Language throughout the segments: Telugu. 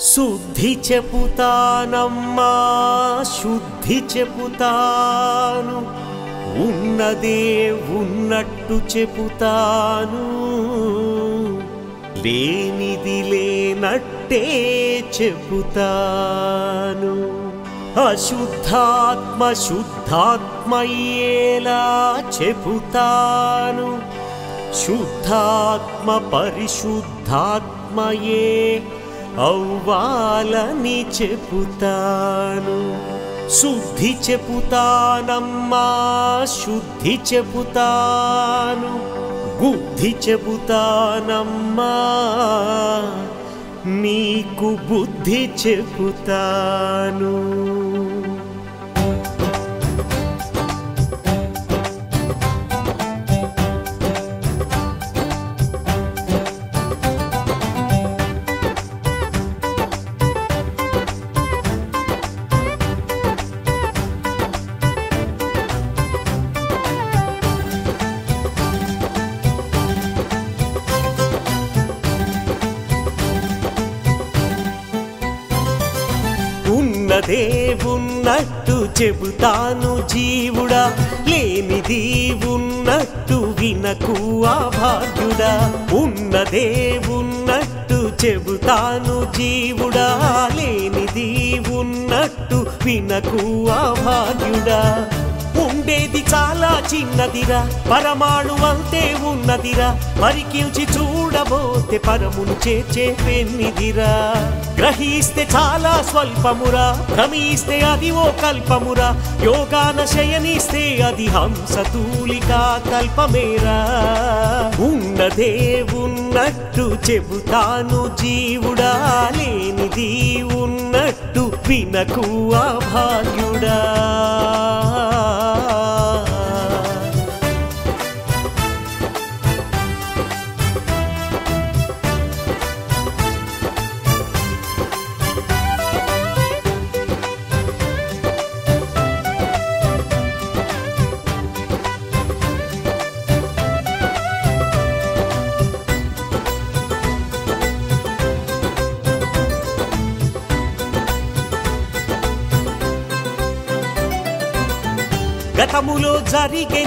శుద్ధి చెపుతానమ్మా శుద్ధి చెపుతాను. ఉన్నదే ఉన్నట్టు చెపుతాను. లేనిది లేనట్టే చెబుతాను అశుద్ధాత్మ శుద్ధాత్మయ్యేలా చెబుతాను శుద్ధాత్మ పరిశుద్ధాత్మయే అవ్వాలని చెబుతాను శుద్ధి చెబుతానమ్మా శుద్ధి చెబుతాను బుద్ధి చెబుతానమ్మా నీకు బుద్ధి చెబుతాను ఉన్నదే ఉన్నట్టు చెబుతాను జీవుడా లేనిది ఉన్నట్టు వినకు ఆ భాగ్యుడా ఉన్నదే ఉన్నట్టు చెబుతాను జీవుడా లేనిది ఉన్నట్టు వినకు ఆ ఉండేది చాలా చిన్నదిరా. పరమాణు అంతే ఉన్నదిరా. పరికించి చూడబోతే పరమును చేర్చే పెన్నిదిరా. గ్రహిస్తే చాలా స్వల్పమురా. భ్రమిస్తే అది ఓ కల్పమురా. యోగాన శయనిస్తే అది హంసతూలికా కల్పమేరా. ఉన్నదే ఉన్నట్టు చెబుతాను జీవుడా. లేనిది ఉన్నట్టు వినకు ఆ భాగ్యుడా గతములో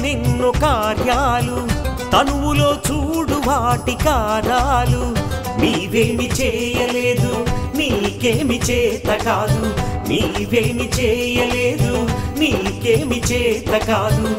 నిన్ను కార్యాలు తనువులో చూడు వాటి కారాలు. నీవేమి చేయలేదు నీకేమి చేత కాదు. నీవేమి చేయలేదు నీకేమి చేత కాదు.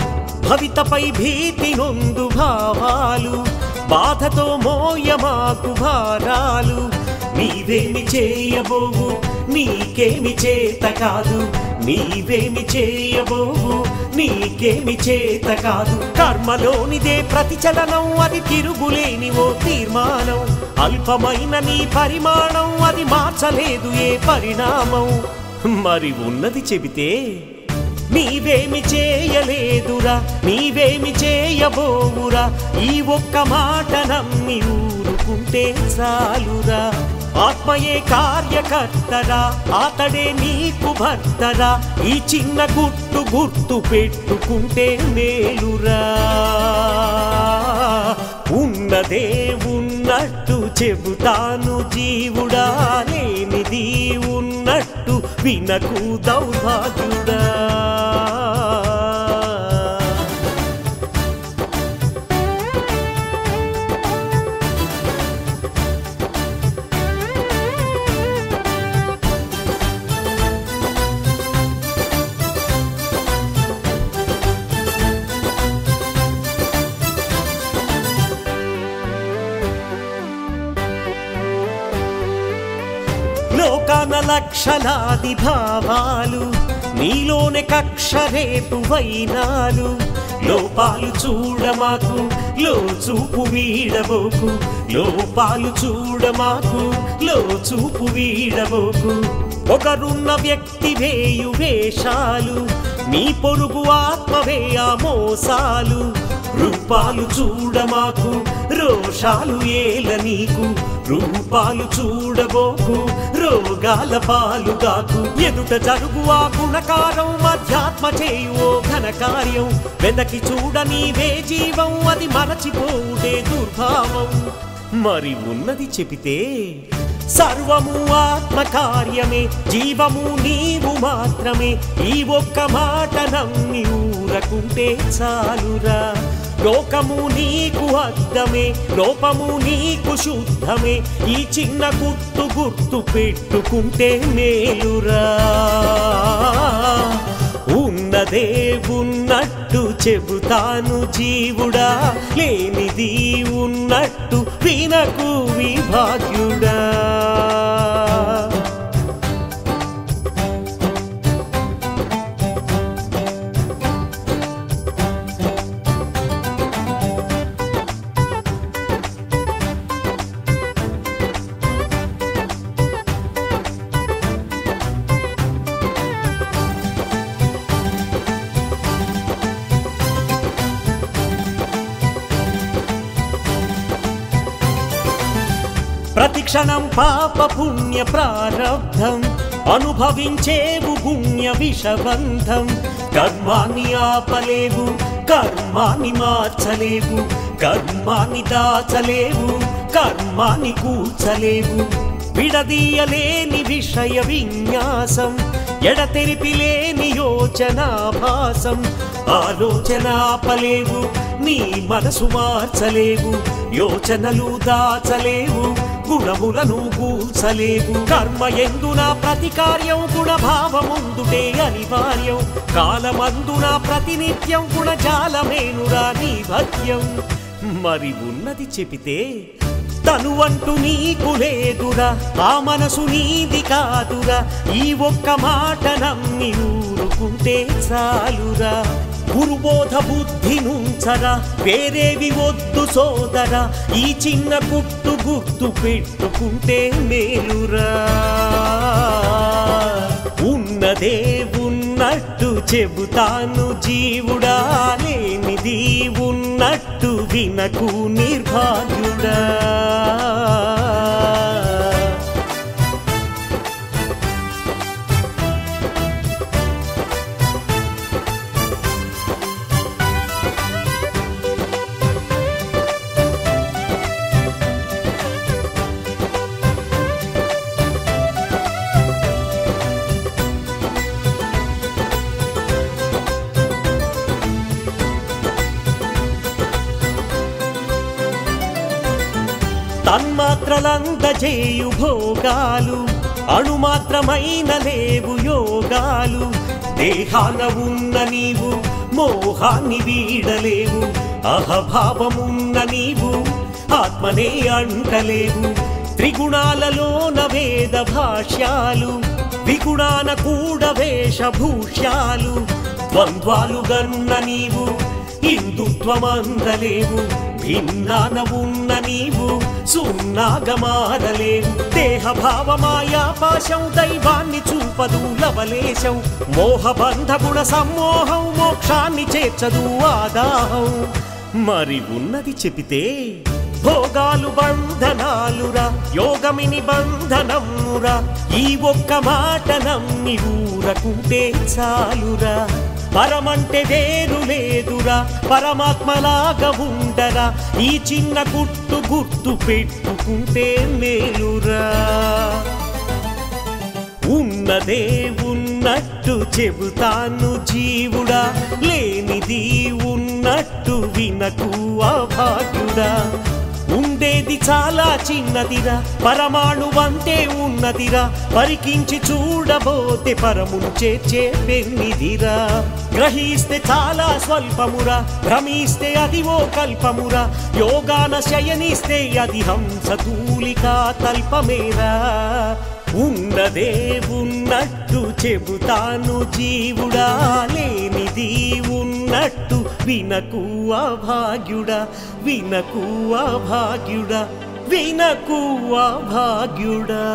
భవితపై భీతి నొందు భావాలు బాధతో మోయమాకు భారాలు. నీవేమి చేయబోవు నీకేమి చేత కాదు. నీవేమి చేయబోవు నీకేమి చేత కాదు. కర్మలోనిదే ప్రతిచలనం అది తిరుగులేని ఓ తీర్మానం. అల్పమైన నీ పరిమాణం అది మార్చలేదు ఏ పరిణామం. మరి ఉన్నది చెబితే నీవేమి చేయలేదురా నీవేమి చేయబోవురా. ఈ ఒక్క మాట నమ్మి ఊరుకుంటే చాలురా. ఆత్మయే కార్యకర్తరా అతడే నీకు భర్తరా ఈ చిన్న గుట్టు గుర్తు పెట్టుకుంటే మేలురా. ఉన్నదే ఉన్నట్టు చెబుతాను జీవుడా లేనిది ఉన్నట్టు వినకు దౌర్భాగ్యుడా. లోకాన లక్షలాది భావాలు నీలోనే కక్ష రేపు వైనాలు. లోపాలు చూడమాకు లో చూపు వీడబోకు. లోపాలు చూడమాకు లో చూపు వీడబోకు. ఒకరున్న వ్యక్తి వేయు వేషాలు నీ పొరుగు ఆత్మవే ఆ మోసాలు. రూపాలు చూడమాకు రోషాలు ఏల నీకు. రూపాలు చూడబోకు రోగాల పాలుగాకు. ఎదుట జరుగు ఆ గుణకారం అధ్యాత్మ చేయు ఘనకార్యం. వెనకి చూడ నీవే జీవం అది మరచిపోవుటే దుర్భావం. మరి ఉన్నది చెబితే సర్వము ఆత్మకార్యమే జీవము నీవు మాత్రమే. ఈ ఒక్క మాట నమ్మి ఊరకుంటే చాలురా. లోకము నీకు అర్థమే లోపము నీకు శుద్ధమే. ఈ చిన్న గుర్తు గుర్తు పెట్టుకుంటే మేలురా. ఉన్నదే ఉన్నట్టు చెబుతాను జీవుడా లేనిది ఉన్నట్టు వినకు విభాగ్యుడా. క్షణం పాప పుణ్య ప్రారబ్ధం. అనుభవించేవు పుణ్య విషబంధం. కర్మాన్ని ఆపలేవు కర్మాన్ని మార్చలేవు కర్మాన్ని దాచలేవు కర్మాన్ని కూర్చలేవు విడదీయలేని విషయ విన్యాసం ఎడతెరిపిలేని యోచనాభాసం. ఆలోచనాపలేవు నీ మనసు మార్చలేవు యోచనలు దాచలేవు గుణములను కూల్చలేవు. కర్మ ఎందున ప్రతి కార్యం గుణభావముందుటే అనివార్యం. కాలమందున ప్రతినిత్యం గుణజాలమేనురా నీ భక్యం మరి ఉన్నది చెబితే తను అంటూ నీకు లేదురా. ఆ మనసు నీది కాదురా. ఈ ఒక్క మాట నమ్మి ఊరుకుంటే చాలురా. గురుబోధ బుద్ధి నుంచరా వేరేవి వద్దు సోదర ఈ చిన్న గుట్టు గుర్తు పెట్టుకుంటే మేలురా. ఉన్నదే ఉన్నట్టు చెబుతాను జీవుడా లేనిది ఉన్నట్టు వినకు నిర్భాగ్యుడా. తన్మాత్రలందజేయు భోగాలు అణుమాత్రమైన లేవు యోగాలు. దేహాన ఉన్న నీవు మోహాన్ని వీడలేవు అహభావమున్న నీవు ఆత్మనే అంటలేవు. త్రిగుణాలలోన వేద భాష్యాలు విగుణాన కూడ వేషభూష్యాలు ద్వంద్వాలు గన్న నీవు హిందుత్వమందలేవు. భిన్నాన ఉన్న నీవు సున్నాగా మారలేవు మాయా పాశం దైవాన్ని చూపదు లవలేశం. మోహబంధ గుణ సమ్మోహం మోక్షాన్ని చేర్చదు ఆదాహం. మరి ఉన్నది చెబితే భోగాలు బంధనాలురా యోగమిని బంధనమురా ఈ ఒక్క మాట నమ్మి ఊరకుంటే చాలురా. పరమంటే వేరులే లేదురా పరమాత్మలాగా ఉండరా ఈ చిన్న గుట్టు గుర్తు పెట్టుకుంటే మేలురా. ఉన్నదే ఉన్నట్టు చెబుతాను జీవుడా లేనిది ఉన్నట్టు వినకు అభాగ్యుడా. ఇది చాలా చిన్నదిరా పరమాణువంతే ఉన్నదిరా. పరికించి చూడబోతే పరమును చేర్చే పెన్నిదిరా. గ్రహిస్తే చాలా స్వల్పమురా భ్రమిస్తే అది ఓ కల్పమురా. యోగాన శయనిస్తే అది హంస తూలికా తల్పమేరా. ఉన్నదే ఉన్నట్టు చెబుతాను జీవుడా లేనిది ఉన్నట్టు వినకు అభాగ్యుడ వినకు అభాగ్యుడ వినకు అభాగ్యుడా.